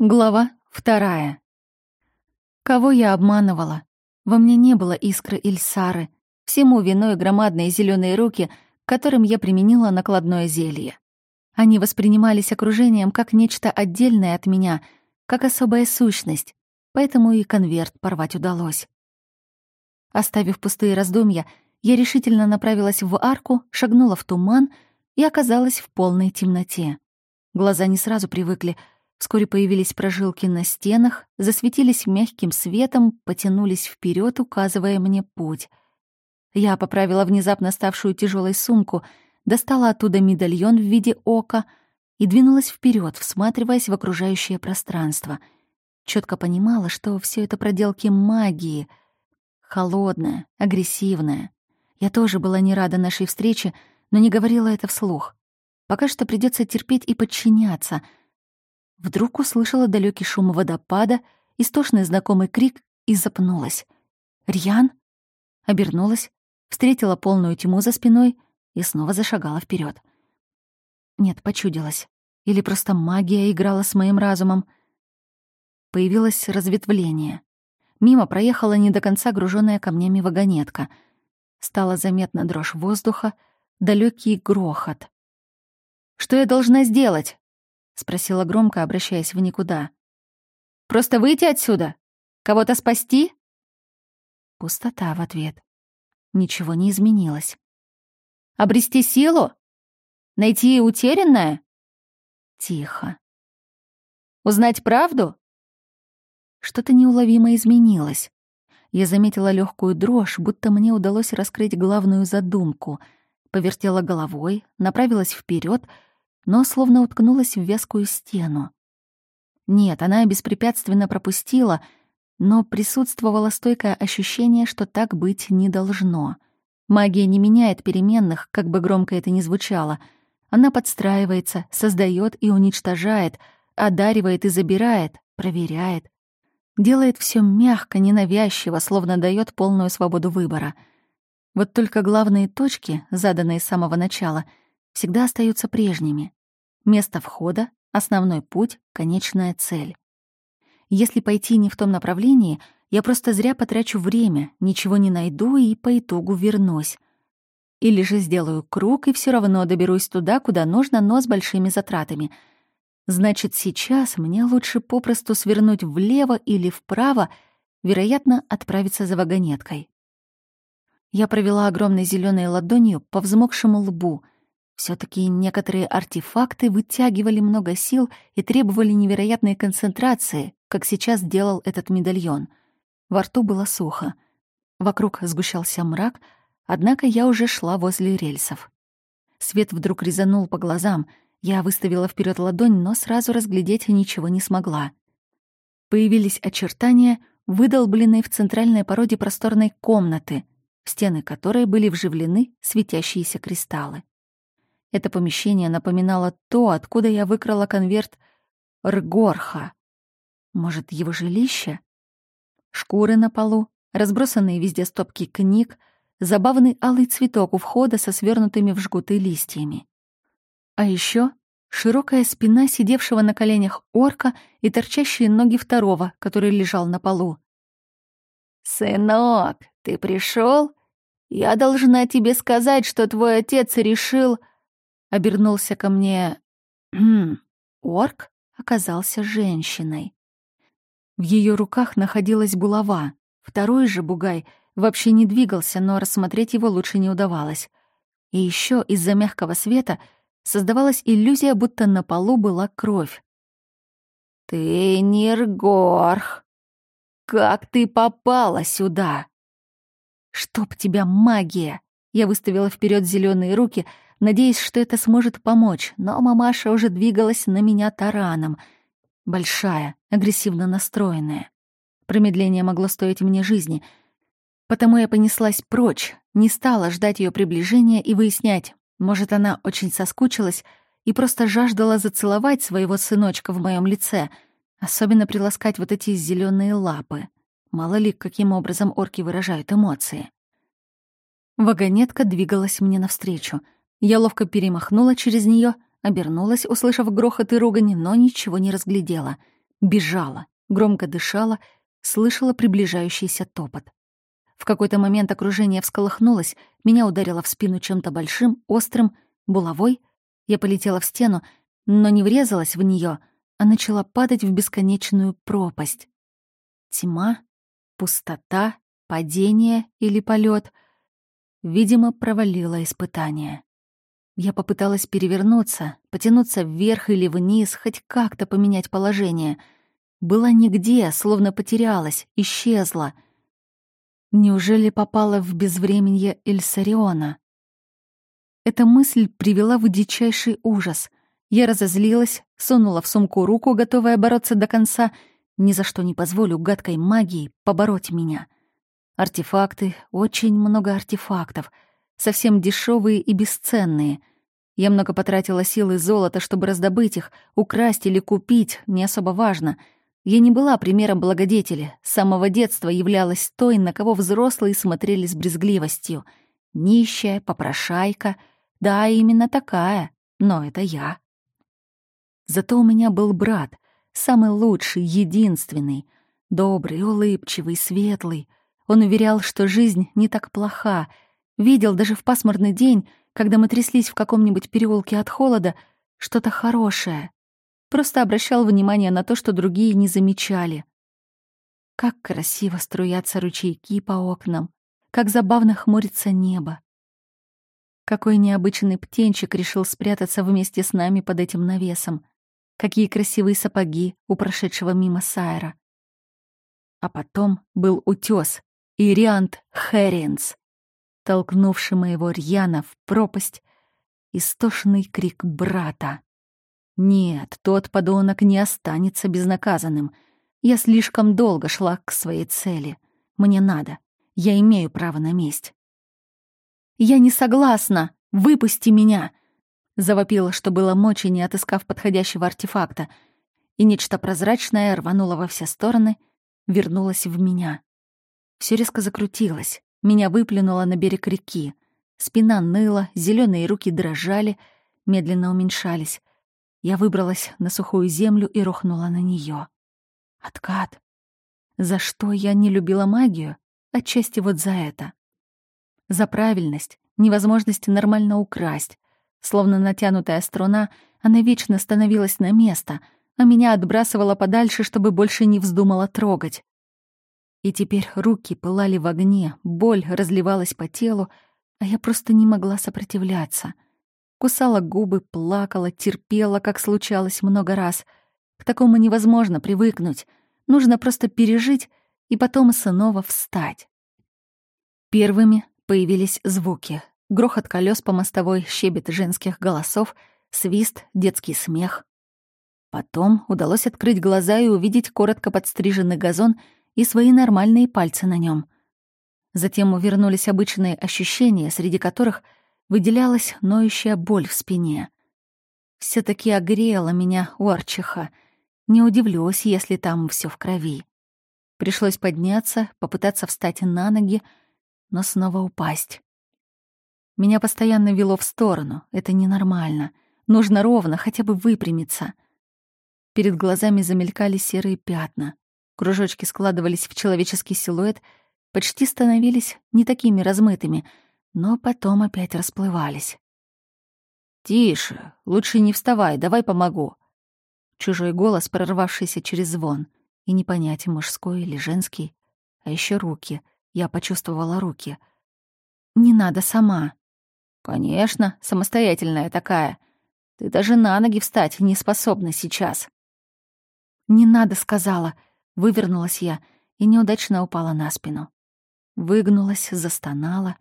Глава вторая. Кого я обманывала? Во мне не было искры Ильсары. Всему виной громадные зеленые руки, которым я применила накладное зелье. Они воспринимались окружением как нечто отдельное от меня, как особая сущность, поэтому и конверт порвать удалось. Оставив пустые раздумья, я решительно направилась в арку, шагнула в туман и оказалась в полной темноте. Глаза не сразу привыкли — Вскоре появились прожилки на стенах, засветились мягким светом, потянулись вперед, указывая мне путь. Я поправила внезапно ставшую тяжелой сумку, достала оттуда медальон в виде ока и двинулась вперед, всматриваясь в окружающее пространство. Четко понимала, что все это проделки магии. Холодная, агрессивная. Я тоже была не рада нашей встрече, но не говорила это вслух. Пока что придется терпеть и подчиняться — Вдруг услышала далекий шум водопада, истошный знакомый крик и запнулась. «Рьян?» Обернулась, встретила полную тьму за спиной и снова зашагала вперед. Нет, почудилась. Или просто магия играла с моим разумом. Появилось разветвление. Мимо проехала не до конца груженная камнями вагонетка. Стала заметна дрожь воздуха, далекий грохот. «Что я должна сделать?» — спросила громко, обращаясь в никуда. «Просто выйти отсюда? Кого-то спасти?» Пустота в ответ. Ничего не изменилось. «Обрести силу? Найти утерянное?» Тихо. «Узнать правду?» Что-то неуловимо изменилось. Я заметила легкую дрожь, будто мне удалось раскрыть главную задумку. Повертела головой, направилась вперед но словно уткнулась в вязкую стену. Нет, она беспрепятственно пропустила, но присутствовало стойкое ощущение, что так быть не должно. Магия не меняет переменных, как бы громко это ни звучало. Она подстраивается, создает и уничтожает, одаривает и забирает, проверяет. Делает все мягко, ненавязчиво, словно дает полную свободу выбора. Вот только главные точки, заданные с самого начала, всегда остаются прежними. Место входа, основной путь, конечная цель. Если пойти не в том направлении, я просто зря потрачу время, ничего не найду и по итогу вернусь. Или же сделаю круг и все равно доберусь туда, куда нужно, но с большими затратами. Значит, сейчас мне лучше попросту свернуть влево или вправо, вероятно, отправиться за вагонеткой. Я провела огромной зеленой ладонью по взмокшему лбу — все таки некоторые артефакты вытягивали много сил и требовали невероятной концентрации, как сейчас делал этот медальон. Во рту было сухо. Вокруг сгущался мрак, однако я уже шла возле рельсов. Свет вдруг резанул по глазам. Я выставила вперед ладонь, но сразу разглядеть ничего не смогла. Появились очертания, выдолбленные в центральной породе просторной комнаты, в стены которой были вживлены светящиеся кристаллы. Это помещение напоминало то, откуда я выкрала конверт Ргорха. Может, его жилище? Шкуры на полу, разбросанные везде стопки книг, забавный алый цветок у входа со свернутыми в жгуты листьями. А еще широкая спина сидевшего на коленях орка и торчащие ноги второго, который лежал на полу. «Сынок, ты пришел? Я должна тебе сказать, что твой отец решил...» обернулся ко мне... Орк оказался женщиной. В ее руках находилась булава. Второй же бугай вообще не двигался, но рассмотреть его лучше не удавалось. И еще из-за мягкого света создавалась иллюзия, будто на полу была кровь. «Ты Нергорх! Как ты попала сюда?» «Чтоб тебя магия!» Я выставила вперед зеленые руки — надеясь, что это сможет помочь, но мамаша уже двигалась на меня тараном. Большая, агрессивно настроенная. Промедление могло стоить мне жизни. Потому я понеслась прочь, не стала ждать ее приближения и выяснять, может, она очень соскучилась и просто жаждала зацеловать своего сыночка в моем лице, особенно приласкать вот эти зеленые лапы. Мало ли, каким образом орки выражают эмоции. Вагонетка двигалась мне навстречу — я ловко перемахнула через нее, обернулась, услышав грохот и ругань, но ничего не разглядела. Бежала, громко дышала, слышала приближающийся топот. В какой-то момент окружение всколыхнулось, меня ударило в спину чем-то большим, острым, булавой. Я полетела в стену, но не врезалась в нее, а начала падать в бесконечную пропасть. Тьма, пустота, падение или полет. Видимо, провалила испытание. Я попыталась перевернуться, потянуться вверх или вниз, хоть как-то поменять положение. Была нигде, словно потерялась, исчезла. Неужели попала в безвременье Эльсариона? Эта мысль привела в дичайший ужас. Я разозлилась, сунула в сумку руку, готовая бороться до конца. Ни за что не позволю гадкой магии побороть меня. Артефакты, очень много артефактов, совсем дешевые и бесценные. Я много потратила сил и золота, чтобы раздобыть их, украсть или купить, не особо важно. Я не была примером благодетеля, с самого детства являлась той, на кого взрослые смотрели с брезгливостью. Нищая, попрошайка. Да, именно такая, но это я. Зато у меня был брат, самый лучший, единственный, добрый, улыбчивый, светлый. Он уверял, что жизнь не так плоха. Видел даже в пасмурный день, когда мы тряслись в каком-нибудь переулке от холода, что-то хорошее. Просто обращал внимание на то, что другие не замечали. Как красиво струятся ручейки по окнам, как забавно хмурится небо. Какой необычный птенчик решил спрятаться вместе с нами под этим навесом. Какие красивые сапоги у прошедшего мимо Сайра. А потом был утёс, Ириант Хэринс, толкнувший моего Рьяна в пропасть, истошный крик брата. Нет, тот подонок не останется безнаказанным. Я слишком долго шла к своей цели. Мне надо. Я имею право на месть. «Я не согласна! Выпусти меня!» Завопила, что было мочи, не отыскав подходящего артефакта, и нечто прозрачное рвануло во все стороны, вернулось в меня. Все резко закрутилось, меня выплюнуло на берег реки. Спина ныла, зеленые руки дрожали, медленно уменьшались. Я выбралась на сухую землю и рухнула на нее. Откат. За что я не любила магию? Отчасти вот за это. За правильность, невозможность нормально украсть, Словно натянутая струна, она вечно становилась на место, а меня отбрасывала подальше, чтобы больше не вздумала трогать. И теперь руки пылали в огне, боль разливалась по телу, а я просто не могла сопротивляться. Кусала губы, плакала, терпела, как случалось много раз. К такому невозможно привыкнуть. Нужно просто пережить и потом снова встать. Первыми появились звуки. Грохот колес по мостовой, щебет женских голосов, свист, детский смех. Потом удалось открыть глаза и увидеть коротко подстриженный газон и свои нормальные пальцы на нем. Затем вернулись обычные ощущения, среди которых выделялась ноющая боль в спине. все таки огрела меня Орчиха. Не удивлюсь, если там все в крови. Пришлось подняться, попытаться встать на ноги, но снова упасть. Меня постоянно вело в сторону. Это ненормально. Нужно ровно, хотя бы выпрямиться. Перед глазами замелькали серые пятна. Кружочки складывались в человеческий силуэт, почти становились не такими размытыми, но потом опять расплывались. «Тише, лучше не вставай, давай помогу». Чужой голос, прорвавшийся через звон, и не понять, мужской или женский. А еще руки. Я почувствовала руки. «Не надо сама», «Конечно, самостоятельная такая. Ты даже на ноги встать не способна сейчас». «Не надо», — сказала. Вывернулась я и неудачно упала на спину. Выгнулась, застонала.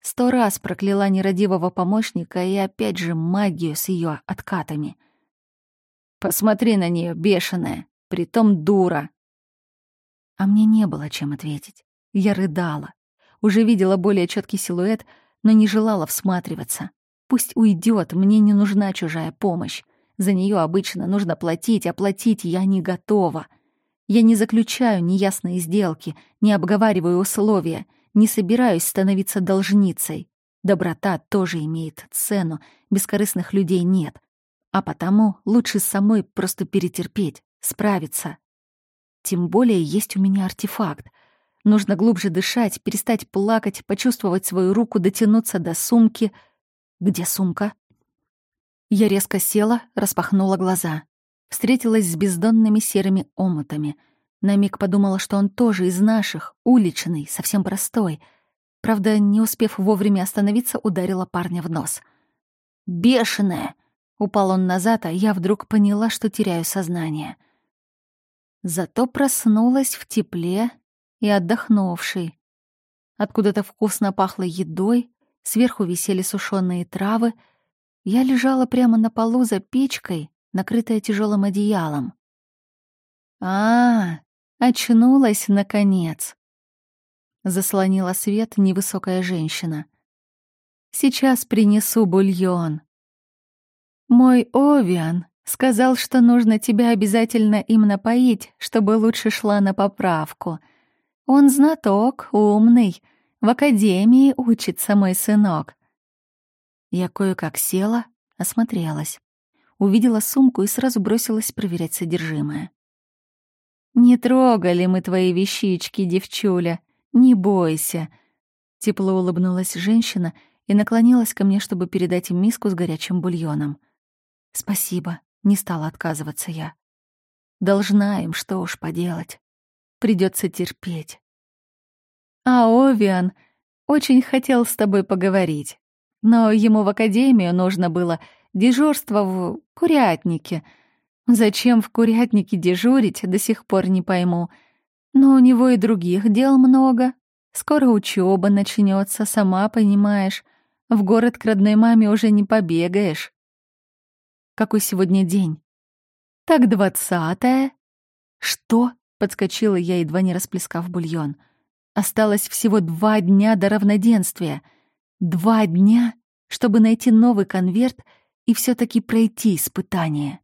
Сто раз прокляла нерадивого помощника и опять же магию с ее откатами. «Посмотри на нее, бешеная, притом дура!» А мне не было чем ответить. Я рыдала. Уже видела более четкий силуэт — но не желала всматриваться. Пусть уйдет, мне не нужна чужая помощь. За нее обычно нужно платить, а платить я не готова. Я не заключаю неясные сделки, не обговариваю условия, не собираюсь становиться должницей. Доброта тоже имеет цену, бескорыстных людей нет. А потому лучше самой просто перетерпеть, справиться. Тем более есть у меня артефакт. Нужно глубже дышать, перестать плакать, почувствовать свою руку, дотянуться до сумки. Где сумка? Я резко села, распахнула глаза. Встретилась с бездонными серыми омутами. На миг подумала, что он тоже из наших, уличный, совсем простой. Правда, не успев вовремя остановиться, ударила парня в нос. «Бешеная!» Упал он назад, а я вдруг поняла, что теряю сознание. Зато проснулась в тепле и отдохнувшей. Откуда-то вкусно пахло едой, сверху висели сушеные травы. Я лежала прямо на полу за печкой, накрытая тяжелым одеялом. А, очнулась наконец. Заслонила свет невысокая женщина. Сейчас принесу бульон. Мой Овиан сказал, что нужно тебя обязательно им напоить, чтобы лучше шла на поправку. Он знаток, умный, в академии учится мой сынок. Я кое-как села, осмотрелась увидела сумку и сразу бросилась проверять содержимое. «Не трогали мы твои вещички, девчуля, не бойся», — тепло улыбнулась женщина и наклонилась ко мне, чтобы передать им миску с горячим бульоном. «Спасибо», — не стала отказываться я. «Должна им, что уж поделать. Придется терпеть». «А Овиан очень хотел с тобой поговорить, но ему в академию нужно было дежурство в курятнике. Зачем в курятнике дежурить, до сих пор не пойму. Но у него и других дел много. Скоро учеба начнется, сама понимаешь. В город к родной маме уже не побегаешь. Какой сегодня день? Так двадцатое. Что? Подскочила я, едва не расплескав бульон. Осталось всего два дня до равноденствия. Два дня, чтобы найти новый конверт — и все таки пройти испытание.